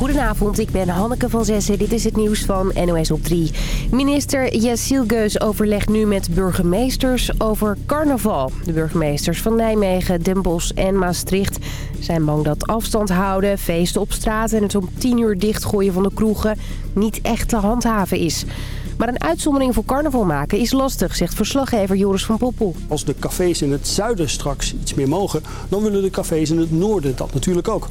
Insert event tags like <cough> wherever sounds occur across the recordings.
Goedenavond, ik ben Hanneke van Zessen. Dit is het nieuws van NOS op 3. Minister Jessiel Geus overlegt nu met burgemeesters over carnaval. De burgemeesters van Nijmegen, Den Bosch en Maastricht zijn bang dat afstand houden, feesten op straat... en het om 10 uur dichtgooien van de kroegen niet echt te handhaven is. Maar een uitzondering voor carnaval maken is lastig, zegt verslaggever Joris van Poppel. Als de cafés in het zuiden straks iets meer mogen, dan willen de cafés in het noorden dat natuurlijk ook.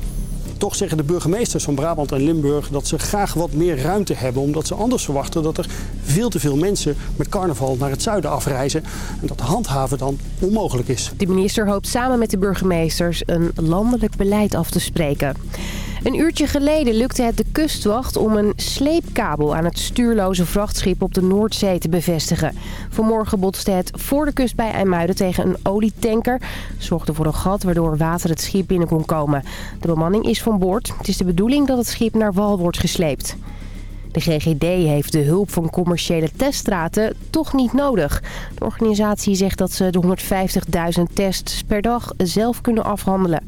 Toch zeggen de burgemeesters van Brabant en Limburg dat ze graag wat meer ruimte hebben. Omdat ze anders verwachten dat er veel te veel mensen met carnaval naar het zuiden afreizen. En dat handhaven dan onmogelijk is. De minister hoopt samen met de burgemeesters een landelijk beleid af te spreken. Een uurtje geleden lukte het de kustwacht om een sleepkabel aan het stuurloze vrachtschip op de Noordzee te bevestigen. Vanmorgen botste het voor de kust bij IJmuiden tegen een olietanker. Zorgde voor een gat waardoor water het schip binnen kon komen. De bemanning is van boord. Het is de bedoeling dat het schip naar wal wordt gesleept. De GGD heeft de hulp van commerciële teststraten toch niet nodig. De organisatie zegt dat ze de 150.000 tests per dag zelf kunnen afhandelen.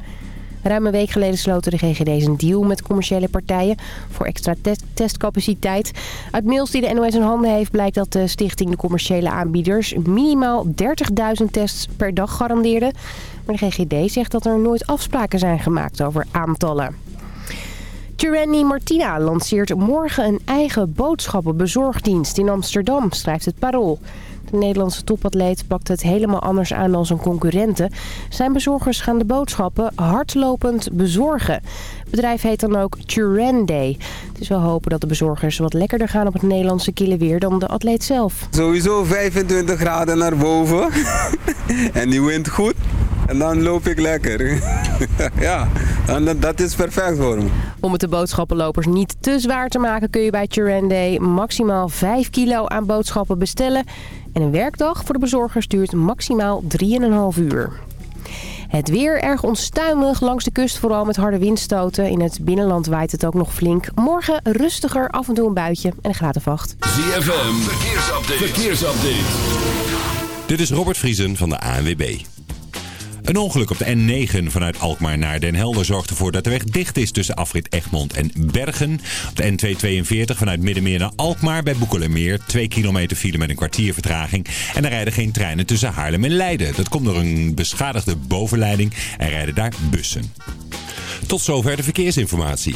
Ruim een week geleden sloten de GGD's een deal met commerciële partijen voor extra testcapaciteit. Uit mails die de NOS in handen heeft blijkt dat de stichting de commerciële aanbieders minimaal 30.000 tests per dag garandeerde. Maar de GGD zegt dat er nooit afspraken zijn gemaakt over aantallen. Tyranny Martina lanceert morgen een eigen boodschappenbezorgdienst in Amsterdam, schrijft het Parool. De Nederlandse topatleet pakt het helemaal anders aan dan zijn concurrenten. Zijn bezorgers gaan de boodschappen hardlopend bezorgen. Het bedrijf heet dan ook Day. Het is wel hopen dat de bezorgers wat lekkerder gaan op het Nederlandse kille weer dan de atleet zelf. Sowieso 25 graden naar boven. <laughs> en die wind goed. En dan loop ik lekker. <laughs> ja, en dat is perfect voor me. Om het de boodschappenlopers niet te zwaar te maken... kun je bij Day maximaal 5 kilo aan boodschappen bestellen. En een werkdag voor de bezorgers duurt maximaal 3,5 uur. Het weer erg onstuimig langs de kust, vooral met harde windstoten. In het binnenland waait het ook nog flink. Morgen rustiger, af en toe een buitje en een graad of ZFM, verkeersupdate. verkeersupdate. Dit is Robert Vriesen van de ANWB. Een ongeluk op de N9 vanuit Alkmaar naar Den Helder zorgt ervoor dat de weg dicht is tussen afrit Egmond en Bergen. Op de N242 vanuit Middenmeer naar Alkmaar bij Boekelermeer. 2 kilometer file met een kwartier vertraging. En er rijden geen treinen tussen Haarlem en Leiden. Dat komt door een beschadigde bovenleiding en rijden daar bussen. Tot zover de verkeersinformatie.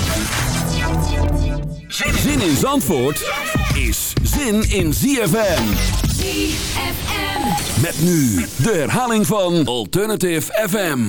Zin in Zandvoort is zin in ZFM. ZFM. Met nu de herhaling van Alternative FM.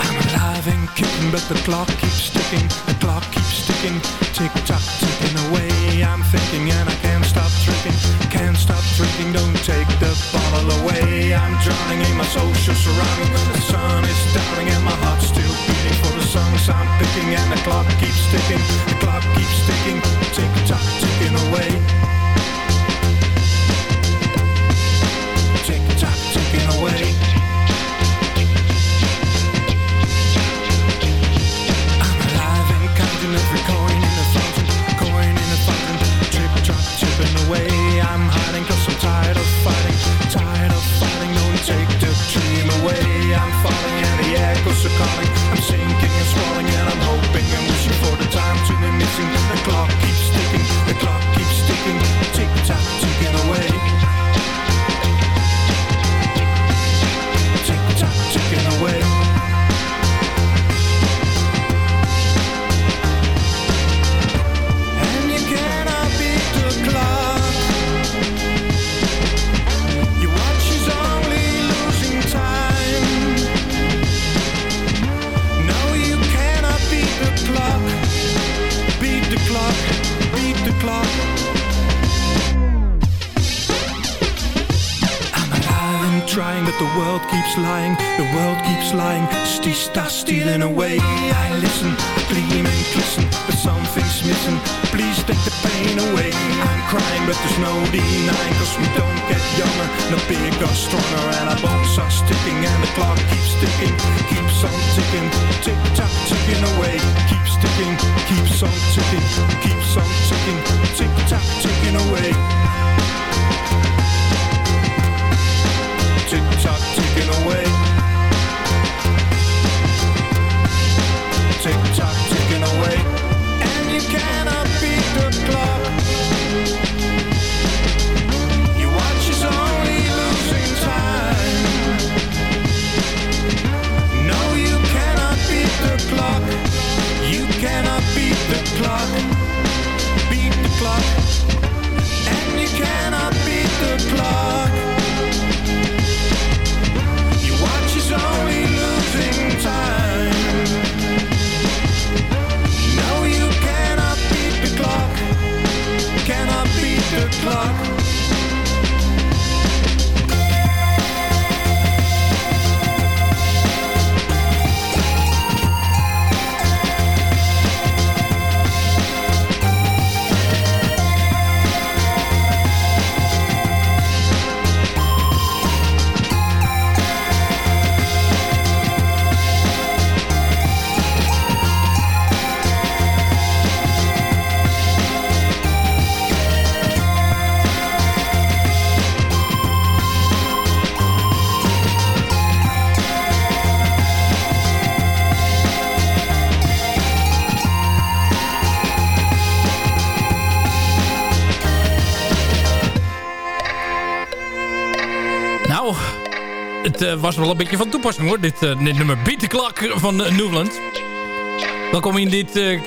I'm alive and kicking, but the clock keeps ticking. The clock keeps ticking. Tick tock, ticking away. I'm thinking and I can't stop drinking. Can't stop drinking, don't take the bottle away. I'm drowning in my social surroundings. The sun is downing and my heart's still beating for the songs I'm picking. And the clock keeps ticking. The clock keeps ticking. But there's no denying, cause we don't get younger, no bigger, stronger, and our bones are sticking, and the clock keeps ticking, keeps on ticking, tick tock, ticking away, keeps ticking, keeps on ticking, keeps on ticking, eh, was wel een beetje van toepassing hoor. Dit, eh, nummer Beat the Clock van uh, Newland. Welkom in dit eh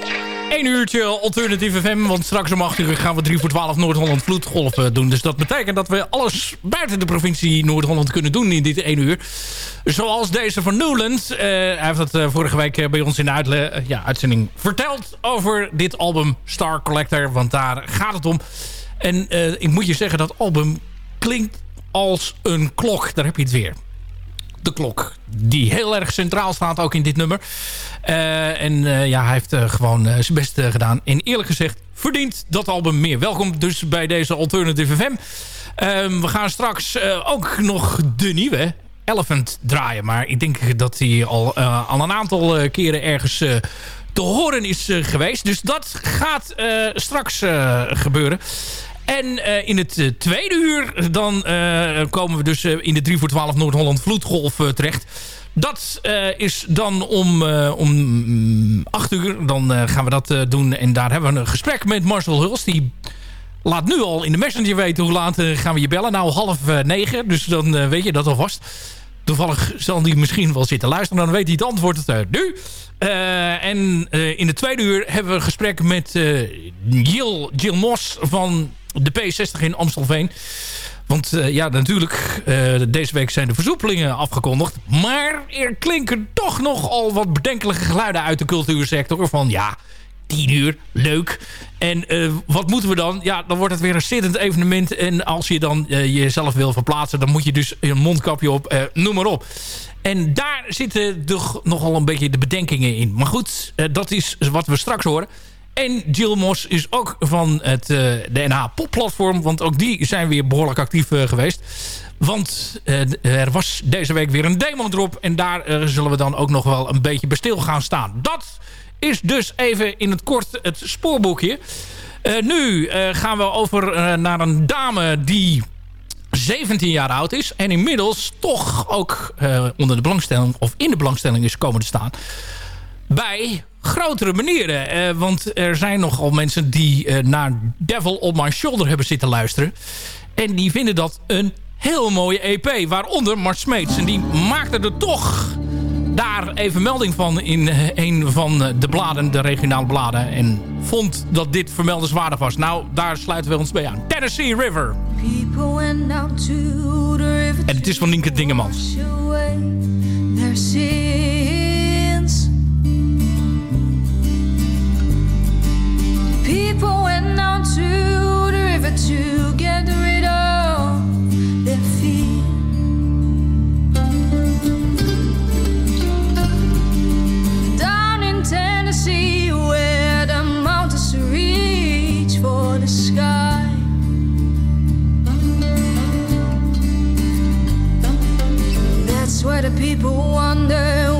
1 uurtje alternatieve FM. Want straks om 8 uur gaan we 3 voor 12 Noord-Holland vloedgolf eh, doen. Dus dat betekent dat we alles buiten de provincie Noord-Holland kunnen doen in dit 1 uur. Zoals deze van Newland. Eh, hij heeft dat eh, vorige week eh, bij ons in de eh, ja, uitzending verteld over dit album Star Collector. Want daar gaat het om. En eh, ik moet je zeggen, dat album klinkt als een klok. Daar heb je het weer. De klok. Die heel erg centraal staat ook in dit nummer. Eh, en eh, ja, hij heeft eh, gewoon zijn best gedaan. En eerlijk gezegd verdient dat album meer. Welkom dus bij deze Alternative FM. Ehm, we gaan straks ook nog de nieuwe Elephant draaien. Maar ik denk dat hij al, al een aantal keren ergens te horen is geweest. Dus dat gaat straks gebeuren. En eh, in het eh, tweede uur dan eh, komen we dus in de 3 voor 12 Noord-Holland Vloedgolf terecht. Dat is dan om, om mm, 8 uur. Dan gaan we dat doen. En daar hebben we een gesprek met Marcel Huls. Die laat nu al in de messenger weten hoe laat gaan we je bellen. Nou, half negen. Dus dan weet je dat alvast. Toevallig zal die misschien wel zitten luisteren. Dan weet hij het antwoord eh, nu. En in de tweede uur hebben we een gesprek met eh Jill, Jill Mos van de P60 in Amstelveen. Want eh, ja, natuurlijk, eh, deze week zijn de versoepelingen afgekondigd. Maar er klinken toch nogal wat bedenkelijke geluiden uit de cultuursector. Van ja, 10 uur, leuk. En eh, wat moeten we dan? Ja, dan wordt het weer een zittend evenement. En als je dan jezelf wil verplaatsen... dan moet je dus een mondkapje op, noem maar op. En daar zitten toch nogal een beetje de bedenkingen in. Maar goed, dat is wat we straks horen. En Jill Mos is ook van het, eh, de NH Pop platform. Want ook die zijn weer behoorlijk actief eh, geweest. Want eh, er was deze week weer een demo drop. En daar eh, zullen we dan ook nog wel een beetje bij stil gaan staan. Dat is dus even in het kort het spoorboekje. Eh, nu eh, gaan we over eh, naar een dame die 17 jaar oud is. En inmiddels toch ook eh, onder de belangstelling of in de belangstelling is komen te staan. Bij grotere manieren. Eh, want er zijn nogal mensen die eh, naar Devil on My Shoulder hebben zitten luisteren. En die vinden dat een heel mooie EP. Waaronder Mart Smeets. En die maakte er toch daar even melding van in eh, een van de bladen, de regionale bladen. En vond dat dit vermeldenswaardig was. Nou, daar sluiten we ons bij aan. Tennessee river En het is van Nienke Dingemans. People went down to the river to get rid of their fear. Down in Tennessee, where the mountains reach for the sky. That's where the people wander.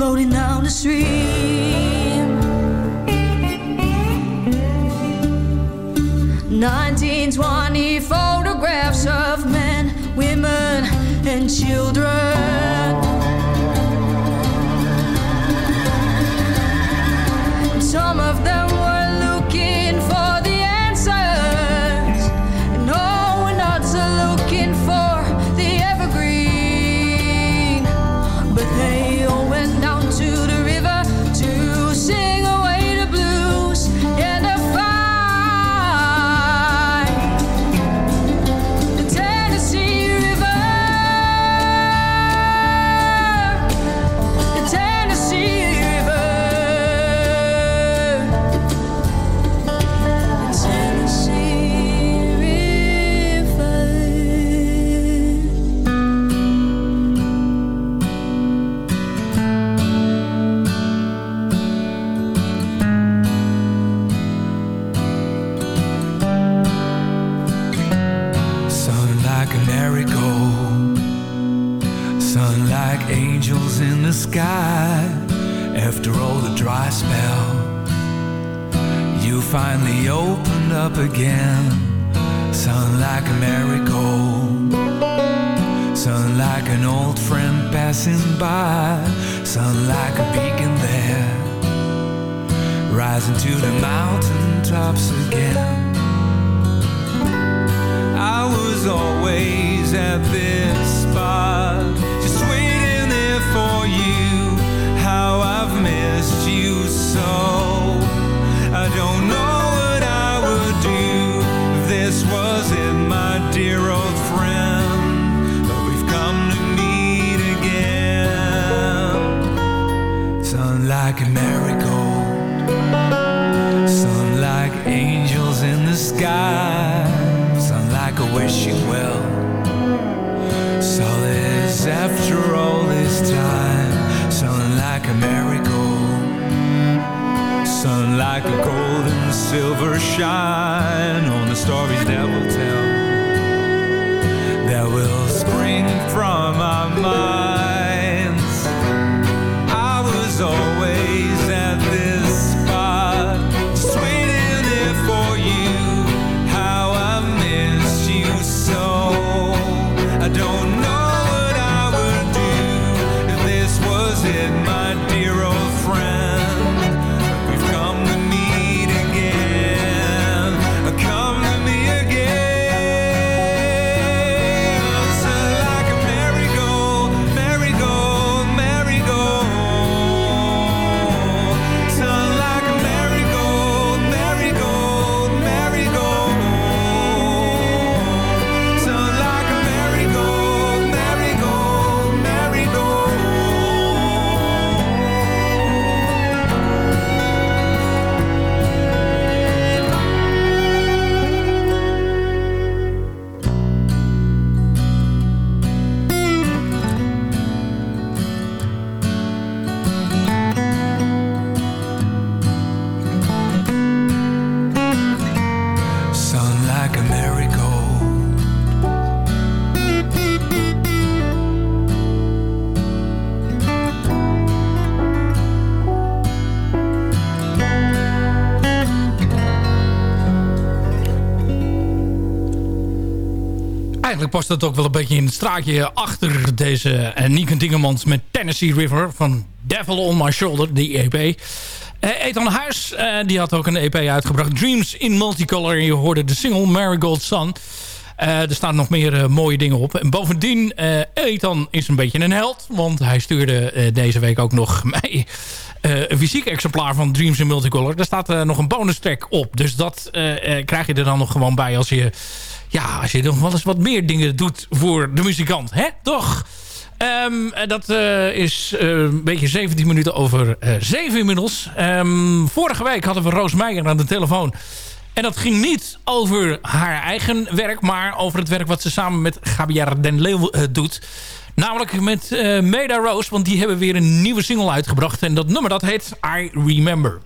floating down the stream. 1920 photographs of men, women, and children. Some of them sky after all the dry spell. You finally opened up again, sun like a miracle. sun like an old friend passing by, sun like a beacon there, rising to the mountain tops again. I was always at this for you. How I've missed you so. I don't know what I would do. never shine. Past dat ook wel een beetje in het straatje achter deze uh, Dingemans met Tennessee River van Devil on My Shoulder, die EP. Eh Ethan Huis, eh, die had ook een EP uitgebracht. Dreams in Multicolor. En je hoorde de single Marigold Sun. Er staan nog meer mooie dingen op. En bovendien, Ethan is een beetje een held. Want hij stuurde deze week ook nog <laughs> mij een fysiek exemplaar van Dreams in Multicolor. Daar staat nog een bonus track op. Dus dat krijg je er dan nog gewoon bij als je... Ja, als je nog wel eens wat meer dingen doet voor de muzikant. Hè? Toch? Ehm, eh, dat eh, is eh, een beetje 17 minuten over eh 7 inmiddels. Ehm, vorige week hadden we Roos Meijer aan de telefoon. En dat ging niet over haar eigen werk... maar over het werk wat ze samen met Gabrielle Den Leeuw doet. Namelijk met Meda Rose, want die hebben weer een nieuwe single uitgebracht. En dat nummer dat heet I Remember.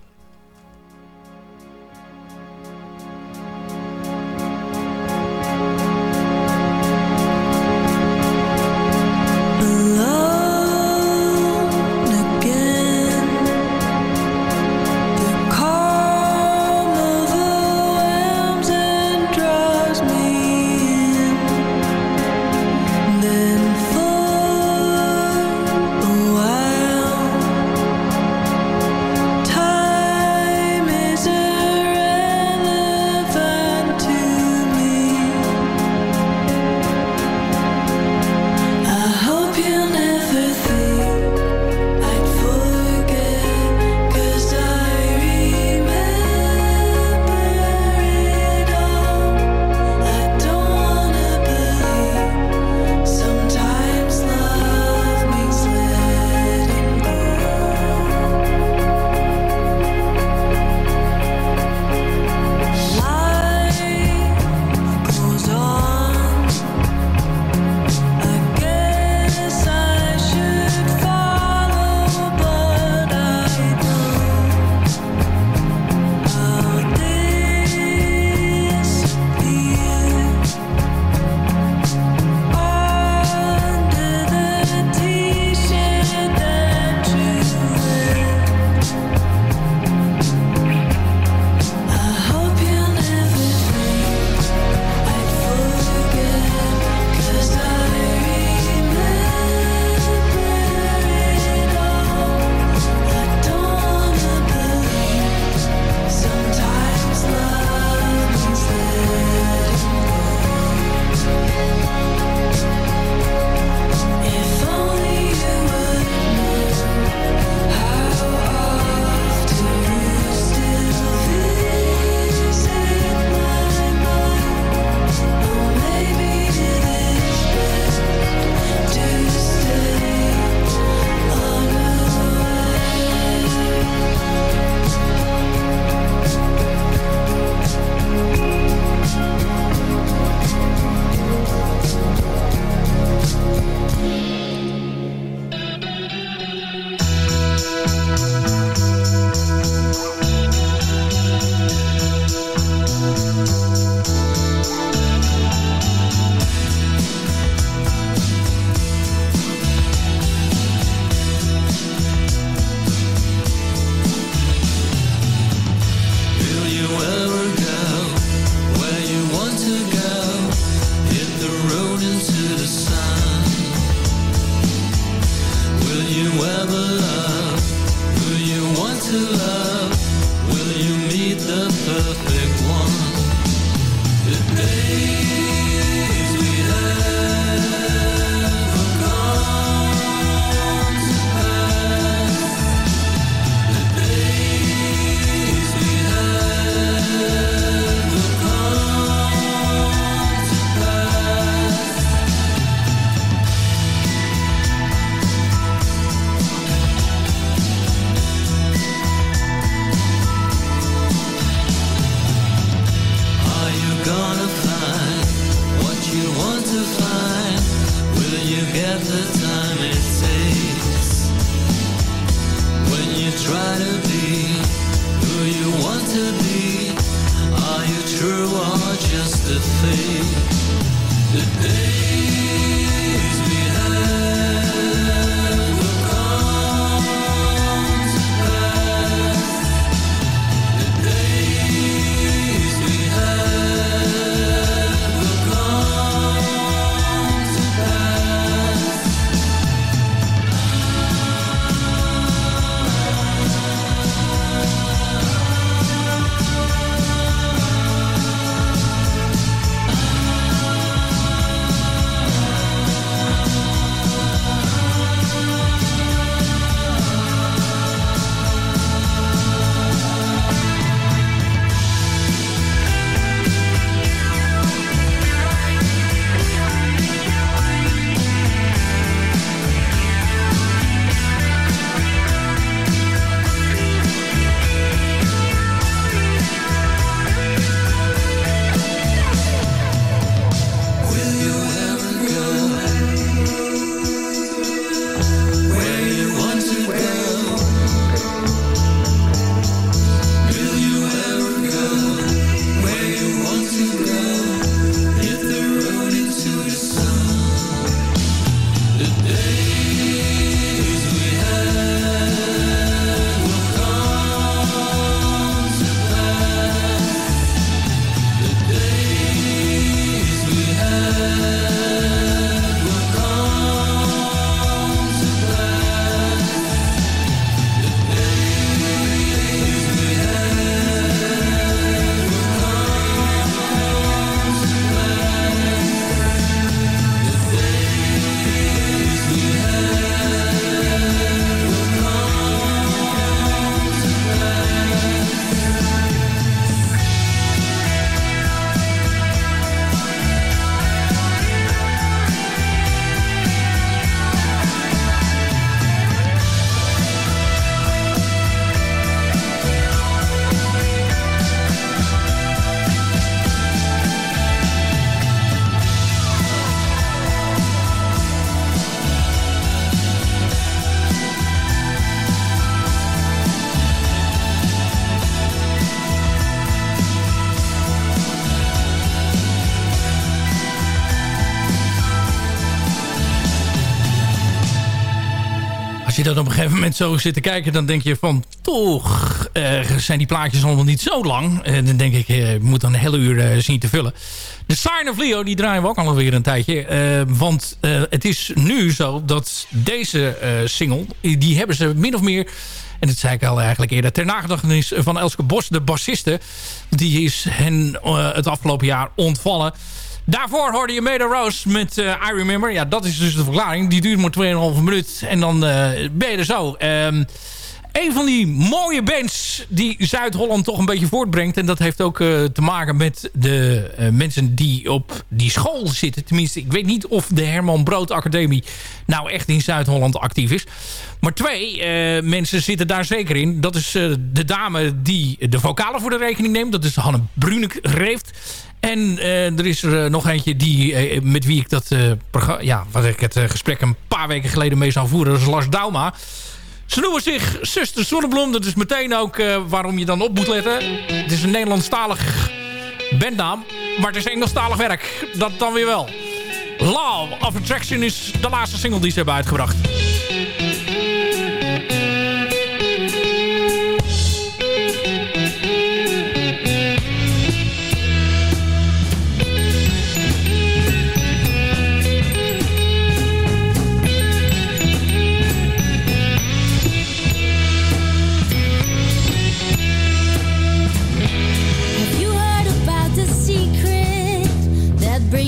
Dat op een gegeven moment zo zit te kijken... dan denk je van, toch eh, zijn die plaatjes allemaal niet zo lang. En dan denk ik, eh, je moet dan een hele uur eh, zien te vullen. De Sign of Leo, die draaien we ook alweer een tijdje. Eh, want eh, het is nu zo dat deze eh, single... die hebben ze min of meer... En dat zei ik al eigenlijk eerder. Ter nagedachtenis van Elske Bos, de bassiste. Die is hen eh, het afgelopen jaar ontvallen. Daarvoor hoorde je Made Rose met eh, I Remember. Ja, dat is dus de verklaring. Die duurt maar 2,5 minuut. En dan eh, ben je er zo. Ehm, een van die mooie bands die Zuid-Holland toch een beetje voortbrengt. En dat heeft ook eh, te maken met de mensen die op die school zitten. Tenminste, ik weet niet of de Herman Brood Academie nou echt in Zuid-Holland actief is. Maar twee mensen zitten daar zeker in. Dat is de dame die de vocalen voor de rekening neemt. Dat is Hanne Brunek-Reeft. En eh, er is er eh, nog eentje die, eh, met wie ik dat ja, wat ik het gesprek een paar weken geleden mee zou voeren. Dat is Lars Dauma. Ze noemen zich Zuster Zonnebloem. Dat is meteen ook waarom je dan op moet letten. Het is een Nederlandstalig bandnaam. Maar het is Engelstalig werk. Dat dan weer wel. Law of Attraction is de laatste single die ze hebben uitgebracht.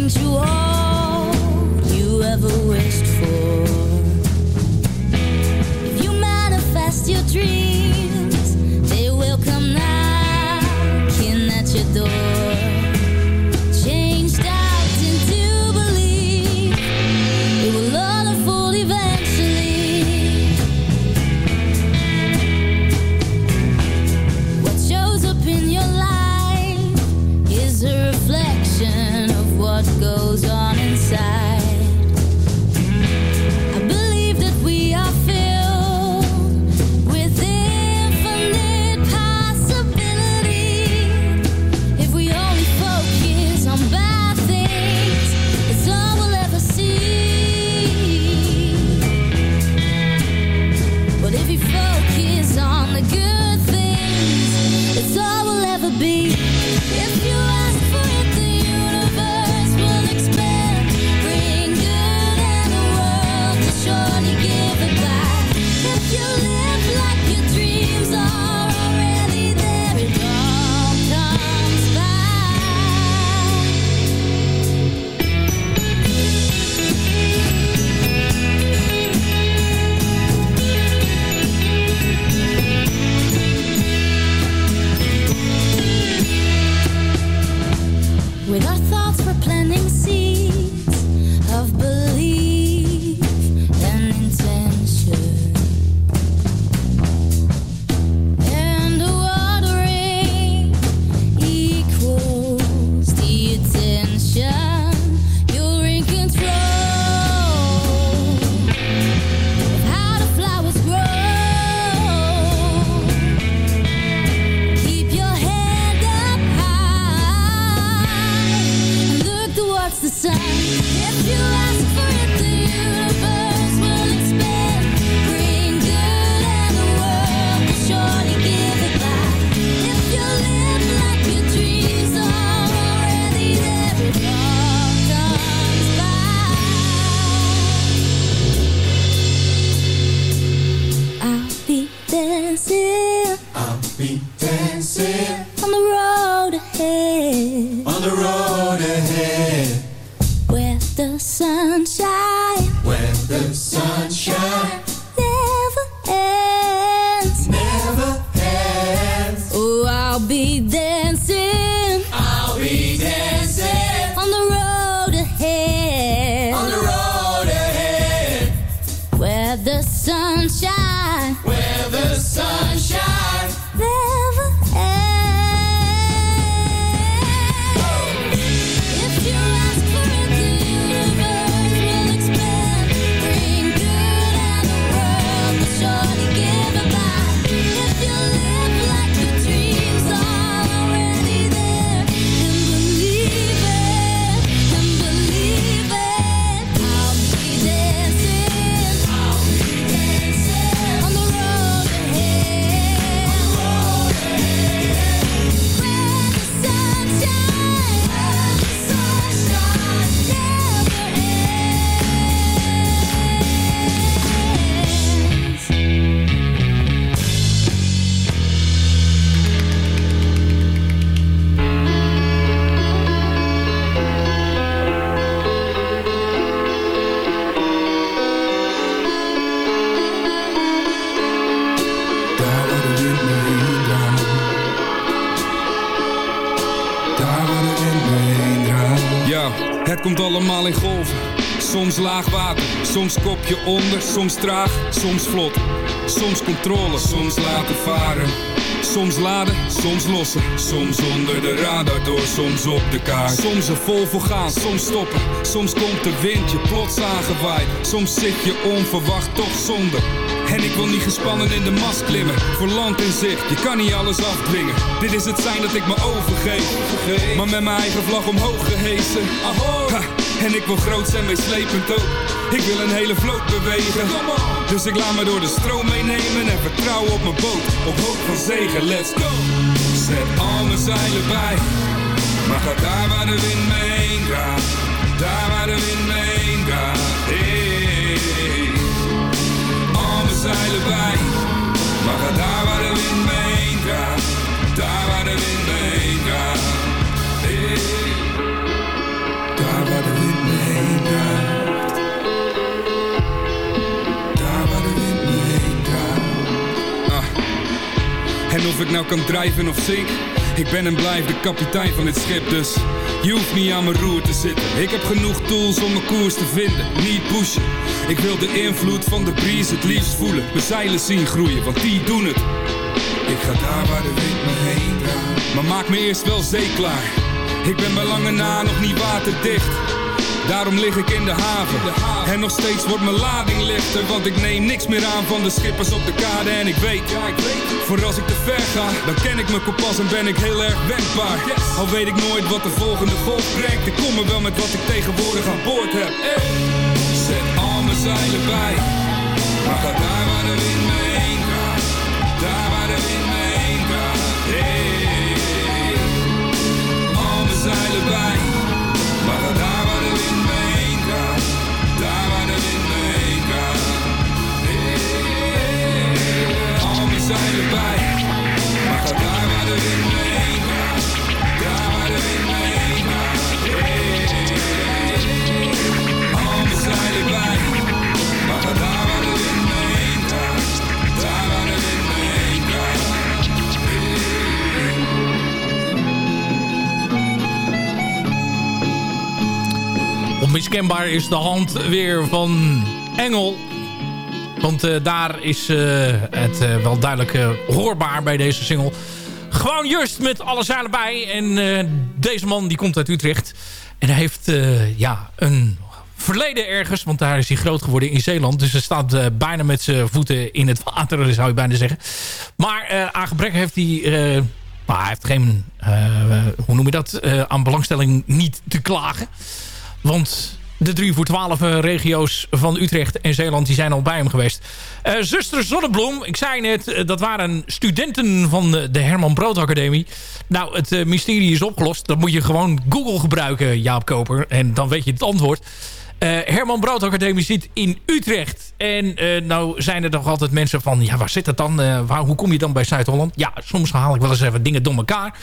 Brings you all you ever wished for? If you manifest your dreams, het komt allemaal in golven. Soms laag water, soms kopje onder, soms traag, soms vlot. Soms controle, soms laten varen. Soms laden, soms lossen. Soms onder de radar door, soms op de kaart. Soms er vol voor gaan, soms stoppen. Soms komt de wind je plots aangewaaid. Soms zit je onverwacht toch zonder. En ik wil niet gespannen in de mast klimmen. Voor land in zicht, je kan niet alles afdwingen. Dit is het zijn dat ik me overgeef. Maar met mijn eigen vlag omhoog gehesen. Ha, en ik wil groot zijn, meeslepend ook. Ik wil een hele vloot bewegen. Dus ik laat me door de stroom meenemen en vertrouw op mijn boot. Op hoop van zegen, let's go. Zet al mijn zeilen bij. Maar ga daar waar de wind me heen gaat. Daar waar de wind me heen gaat. Hey. Zeilen bij. Maar ga daar waar de wind me heen gaat. Daar waar de wind me heen gaat. Daar waar de wind me heen draait. Daar waar de wind me heen draait. Ah. En of ik nou kan drijven of zink, ik ben en blijf de kapitein van dit schip, dus je hoeft niet aan mijn roer te zitten. Ik heb genoeg tools om mijn koers te vinden, niet pushen. Ik wil de invloed van de breeze het liefst voelen, mijn zeilen zien groeien, want die doen het. Ik ga daar waar de wind me heen draait. Maar maak me eerst wel zeeklaar. Ik ben bij lange na nog niet waterdicht. Daarom lig ik in de haven. En nog steeds wordt mijn lading lichter. Want ik neem niks meer aan van de schippers op de kade. En ik weet, voor als ik te ver ga, dan ken ik mijn kompas en ben ik heel erg wendbaar. Al weet ik nooit wat de volgende golf brengt. Ik kom er wel met wat ik tegenwoordig aan boord heb. Zet al mijn zeilen bij. Maar ga daar waar de wind me is de hand weer van Engel. Want eh, daar is eh, het eh, wel duidelijk hoorbaar bij deze single. Gewoon just met alle zeilen bij. En deze man die komt uit Utrecht. En hij heeft ja, een verleden ergens. Want daar is hij groot geworden in Zeeland. Dus hij staat bijna met zijn voeten in het water, <laughs> zou je bijna zeggen. Maar eh, aan gebrek heeft hij... hij heeft geen, hoe noem je dat, aan belangstelling niet te klagen. Want de 3 voor 12 eh, regio's van Utrecht en Zeeland die zijn al bij hem geweest. Eh, Zuster Zonnebloem, ik zei net, eh, dat waren studenten van de, Herman Brood Academie. Nou, het mysterie is opgelost. Dan moet je gewoon Google gebruiken, Jaap Koper. En dan weet je het antwoord. Eh, Herman Brood Academie zit in Utrecht. En eh, nou zijn er toch altijd mensen van... ja, waar zit het dan? Waar, hoe kom je dan bij Zuid-Holland? Ja, soms haal ik wel eens even dingen door elkaar.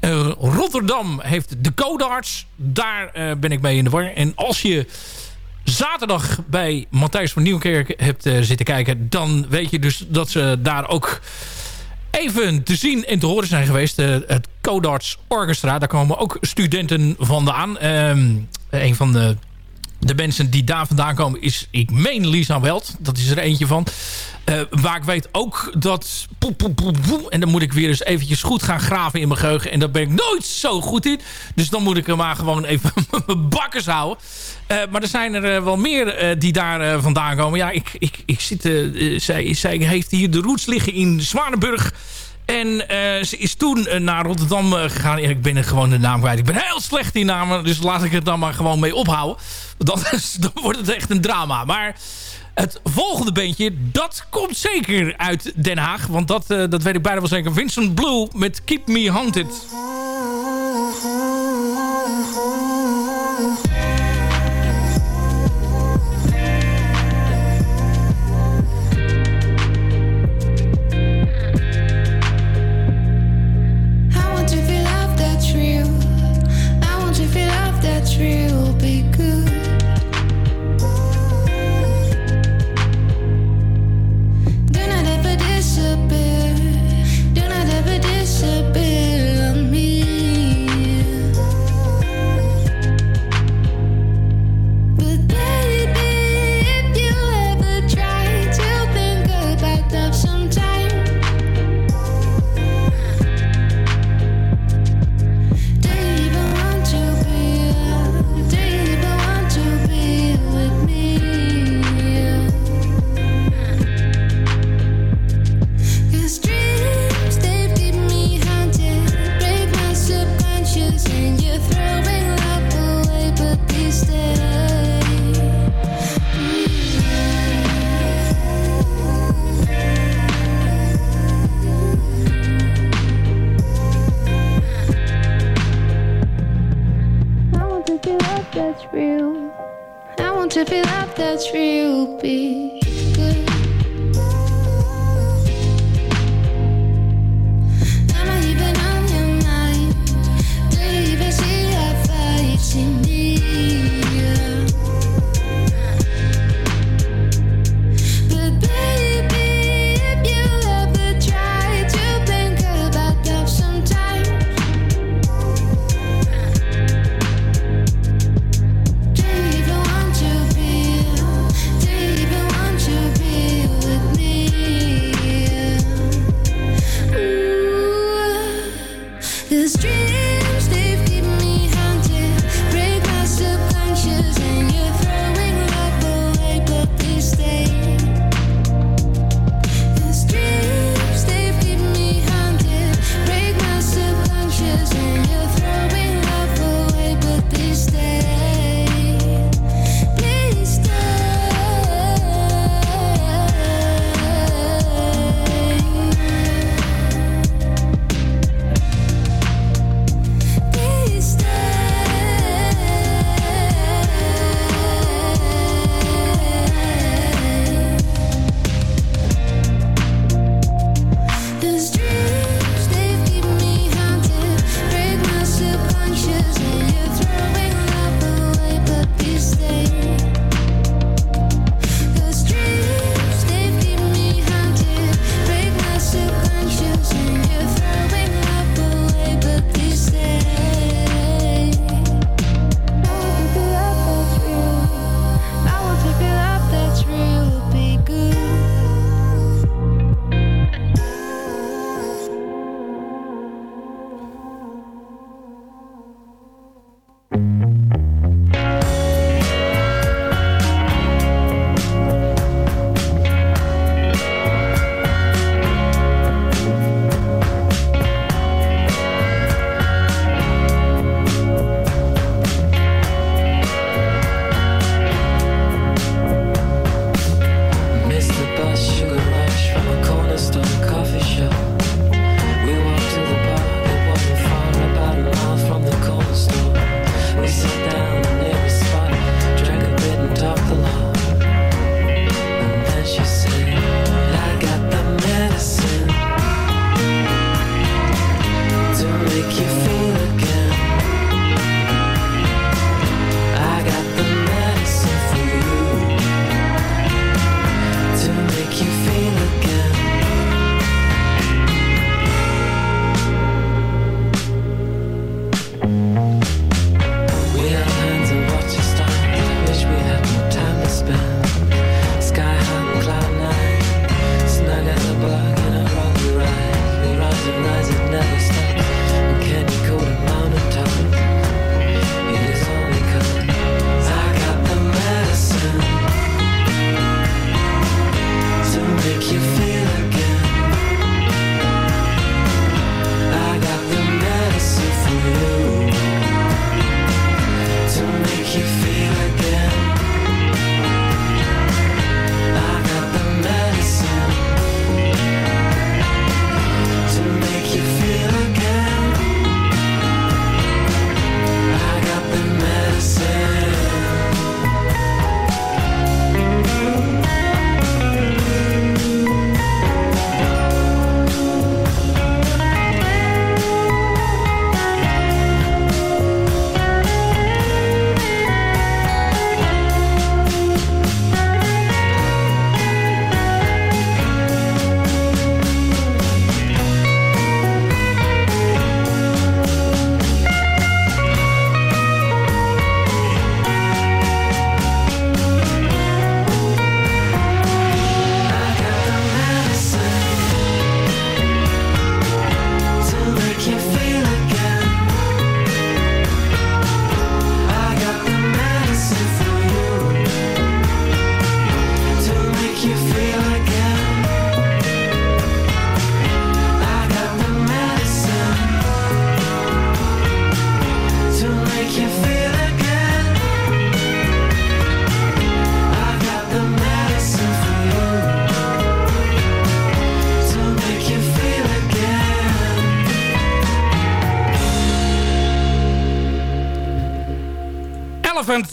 Eh, Rotterdam heeft de Codarts. Daar eh, ben ik mee in de war. En als je zaterdag bij Matthijs van Nieuwkerk hebt eh, zitten kijken... dan weet je dus dat ze daar ook even te zien en te horen zijn geweest. Het Codarts Orchestra. Daar komen ook studenten vandaan. Ehm een van de, de mensen die daar vandaan komen is, ik meen Lisa Welt. Dat is er eentje van. Eh, waar ik weet ook dat... en dan moet ik weer eens eventjes goed gaan graven in mijn geheugen. En daar ben ik nooit zo goed in. Dus dan moet ik er maar gewoon even <laughs> mijn bakkers houden. Eh, maar er zijn er eh, wel meer die daar vandaan komen. Ja, ik, ik, ik zit... zij, zij heeft hier de roots liggen in Zwanenburg. En eh, ze is toen eh, naar Rotterdam eh, gegaan. Ik ben er gewoon de naam kwijt. Ik ben heel slecht in namen. Dus laat ik het dan maar gewoon mee ophouden. Dan, <laughs> dan wordt het echt een drama. Maar het volgende bandje, dat komt zeker uit Den Haag. Want dat, dat weet ik bijna wel zeker. Vincent Blue met Keep Me Haunted. To feel love that's real. Be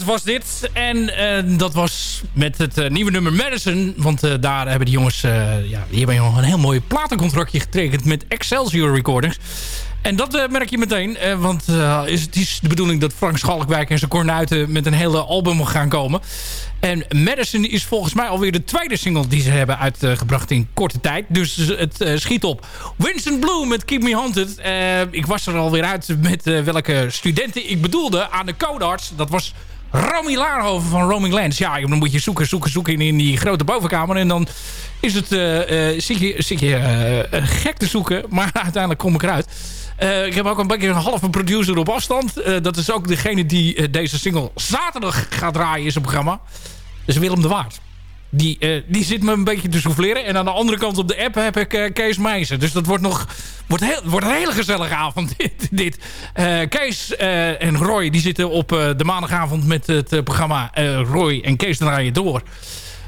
was dit. En eh, dat was met het eh, nieuwe nummer Madison. Want eh, daar hebben die jongens... ja, die hebben een heel mooi platencontractje getekend met Excelsior Recordings. En dat merk je meteen. want is, het is de bedoeling dat Frank Schalkwijk en zijn kornuiten... met een hele album gaan komen. En Madison is volgens mij alweer de tweede single die ze hebben uitgebracht in korte tijd. Dus het schiet op. Winston Blue met Keep Me Haunted. Ik was er alweer uit met welke studenten ik bedoelde aan de codarts. Dat was Romy Laarhoven van Roaming Lands. Ja, dan moet je zoeken, zoeken, zoeken in, die grote bovenkamer. En dan is het, eh, zit je, je eh, gek te zoeken. <laughs> Maar uiteindelijk kom ik eruit. Ik heb ook een beetje een halve producer op afstand. Dat is ook degene die deze single zaterdag gaat draaien in zijn programma. Dus Willem de Waard. Die, eh, die zit me een beetje te souffleren. En aan de andere kant op de app heb ik eh, Kees Meijzen. Dus dat wordt nog wordt heel, wordt een hele gezellige avond. <laughs> Dit. dit. Eh, Kees en Roy die zitten op de maandagavond met het programma Roy en Kees draaien door.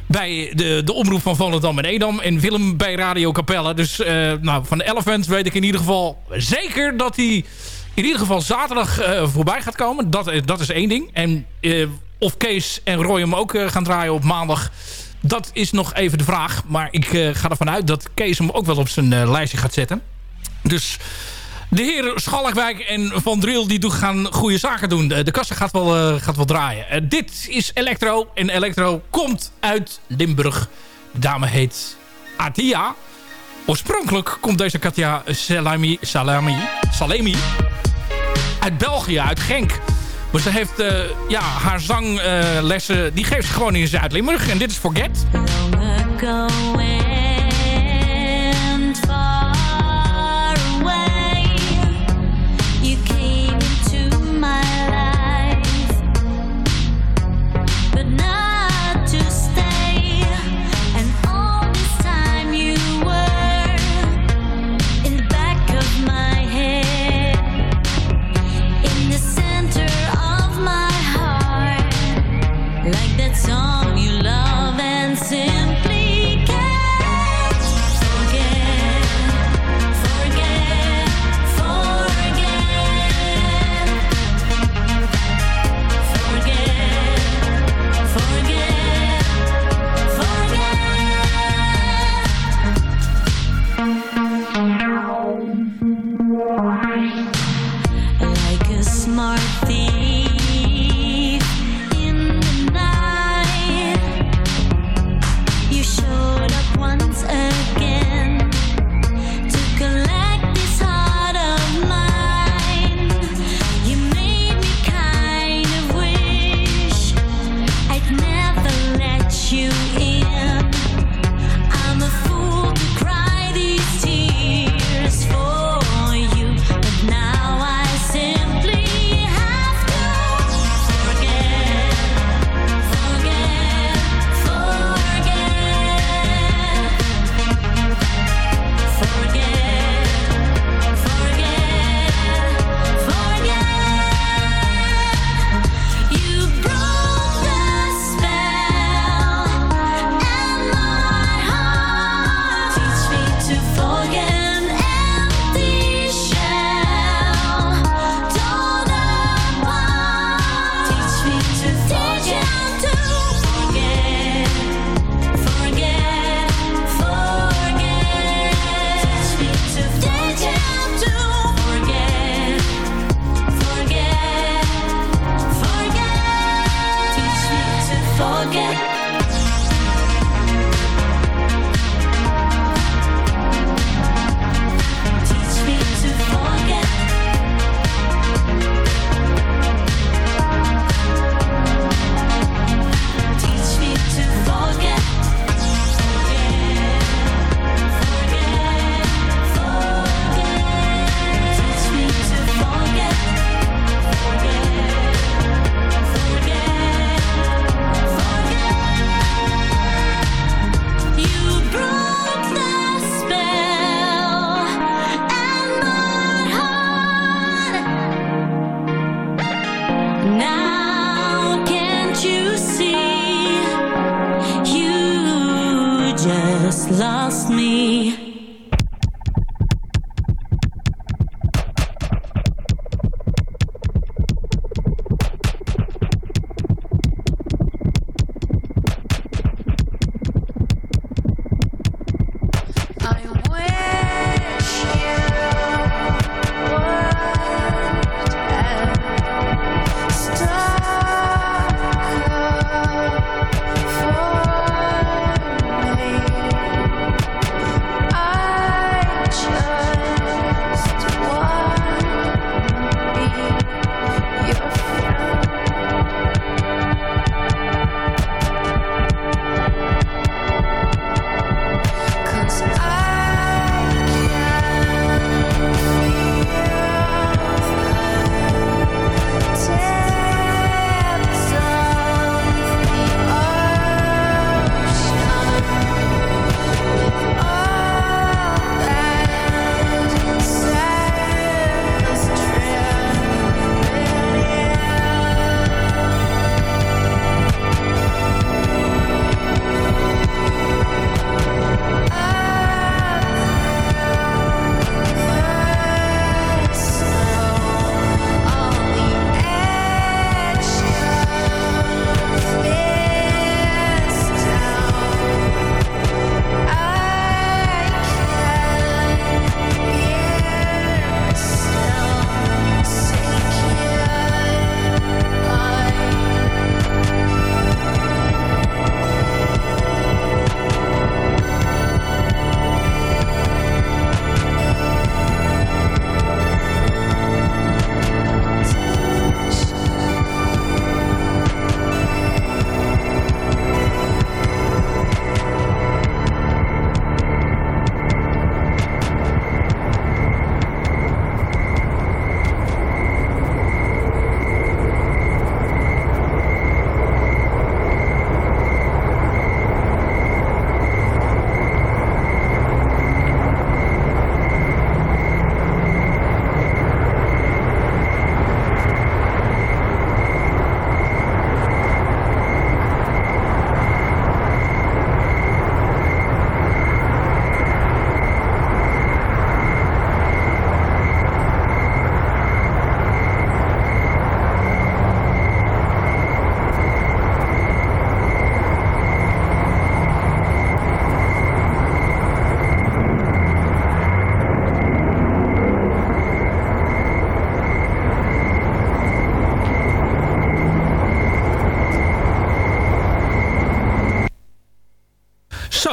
Bij de, de omroep van Volendam en Edam. En Willem bij Radio Capelle. Dus nou, van Elephant weet ik in ieder geval zeker dat hij in ieder geval zaterdag voorbij gaat komen. Dat, dat is één ding. En of Kees en Roy hem ook gaan draaien op maandag... Dat is nog even de vraag. Maar ik eh, ga ervan uit dat Kees hem ook wel op zijn eh, lijstje gaat zetten. Dus de heren Schalkwijk en Van Driel die gaan goede zaken doen. De, de kassa gaat wel, eh, gaat wel draaien. Eh, dit is Electro. En Electro komt uit Limburg. De dame heet Atia. Oorspronkelijk komt deze Katja Salami, Salami, Salemi uit België, uit Genk. Maar ze heeft eh, ja, haar zanglessen, die geeft ze gewoon in Zuid-Limburg. En dit is Forget. ago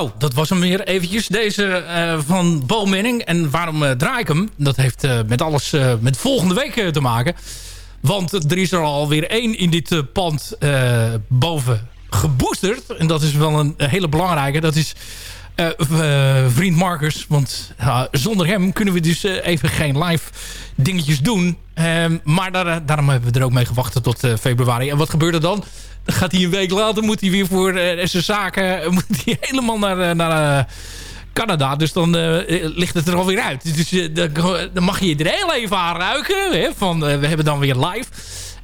Zo, dat was hem weer eventjes. Deze eh, van Bo. En waarom eh, draai ik hem? Dat heeft eh, met alles met volgende week te maken. Want er is er alweer één in dit pand boven geboosterd. En dat is wel een, hele belangrijke. Dat is vriend Marcus. Want zonder hem kunnen we dus eh, even geen live dingetjes doen. Ehm, maar daar, eh, daarom hebben we er ook mee gewacht tot eh, februari. En wat gebeurt er dan? Gaat hij een week later, moet hij weer voor eh, zijn zaken... <laughs> moet hij helemaal naar, eh, naar eh, Canada. Dus dan eh, ligt het er alweer uit. Dus eh, dan, mag je er heel even aan ruiken. Hè, van, eh, we hebben dan weer live.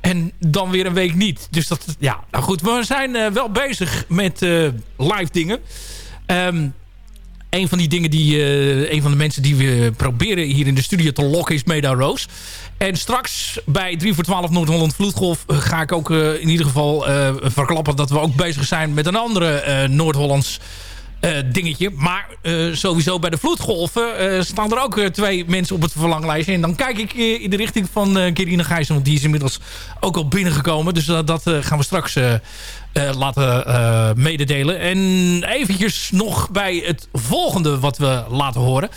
En dan weer een week niet. Dus dat, ja, nou goed. We zijn eh, wel bezig met eh, live dingen. Ehm, een van die dingen die... eh, een van de mensen die we proberen hier in de studio te lokken is Meda Roos. En straks bij 3 voor 12 Noord-Holland Vloedgolf... eh, ga ik ook eh, in ieder geval verklappen... dat we ook bezig zijn met een andere Noord-Hollands dingetje. Maar eh, sowieso bij de vloedgolven eh, staan er ook eh, twee mensen op het verlanglijstje. En dan kijk ik eh, in de richting van uh, Gijzen. Want die is inmiddels ook al binnengekomen. Dus eh, dat eh, gaan we straks eh, eh, laten eh, mededelen. En eventjes nog bij het volgende wat we laten horen.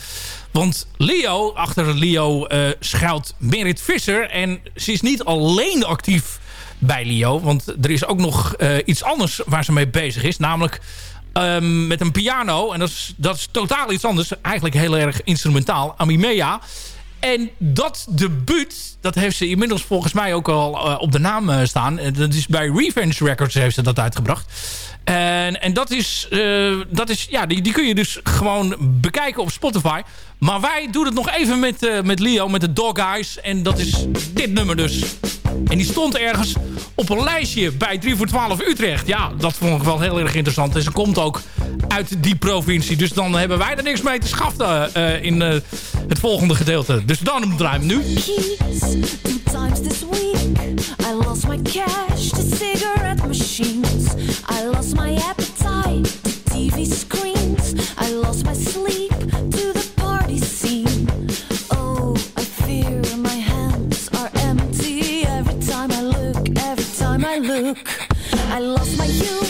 Want Leo, achter Leo eh, schuilt Merit Visser. En ze is niet alleen actief bij Leo. Want er is ook nog eh, iets anders waar ze mee bezig is. Namelijk ehm, met een piano. En dat is, dat is totaal iets anders. Eigenlijk heel erg instrumentaal. Amimea. En dat debuut, dat heeft ze inmiddels volgens mij ook al eh, op de naam eh, staan. En dat is bij Revenge Records heeft ze dat uitgebracht. En, en dat is, eh, dat is ja, die, die kun je dus gewoon bekijken op Spotify. Maar wij doen het nog even met, eh, met Leo, met de Dog Eyes. En dat is dit nummer dus. En die stond ergens op een lijstje bij 3 voor 12 Utrecht. Ja, dat vond ik wel heel erg interessant. En ze komt ook uit die provincie. Dus dan hebben wij er niks mee te schaften eh, in eh, het volgende gedeelte. Dus dan draaien we nu. I lost my cash to cigarette machines. I lost my time I look. I lost my youth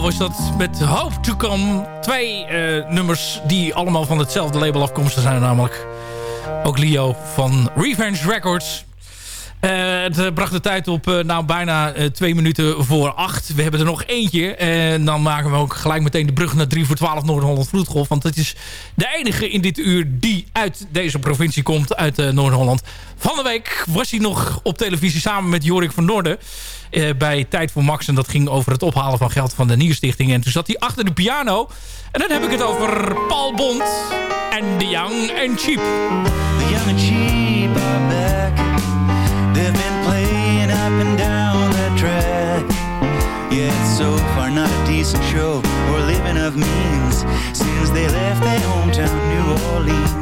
Was dat met Hope to Come. Twee eh, nummers die allemaal van hetzelfde label afkomstig zijn. Namelijk ook Leo van Revenge Records. Het eh, bracht de tijd op eh, nou, bijna eh, twee minuten voor acht. We hebben er nog eentje. En dan maken we ook gelijk meteen de brug naar 3 voor 12 Noord-Holland Vloedgolf. Want het is de enige in dit uur die uit deze provincie komt. Uit Noord-Holland. Van de week was hij nog op televisie samen met Jorik van Noorden. bij Tijd voor Max. En dat ging over het ophalen van geld van de Nierstichting. En toen zat hij achter de piano. En dan heb ik het over Paul Bond en The Young and Cheap. The young and cheap back. Show or living of means since they left their hometown, New Orleans.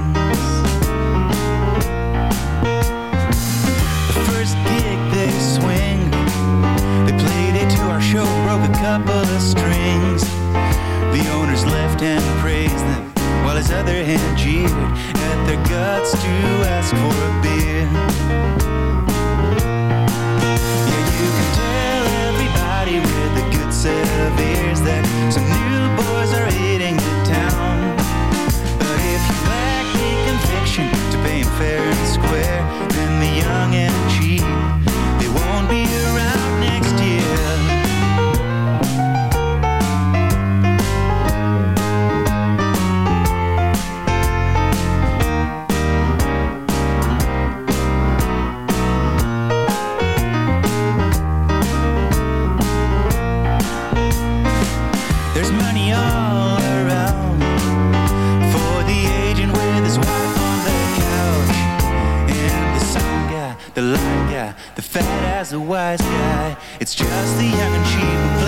The first gig they swing, they played it to our show, broke a couple of strings. The owners left and praised them while his other hand jeered at their guts to ask for a beer. Yeah, you can tell everybody with a good set as a wise guy. It's just the young and cheap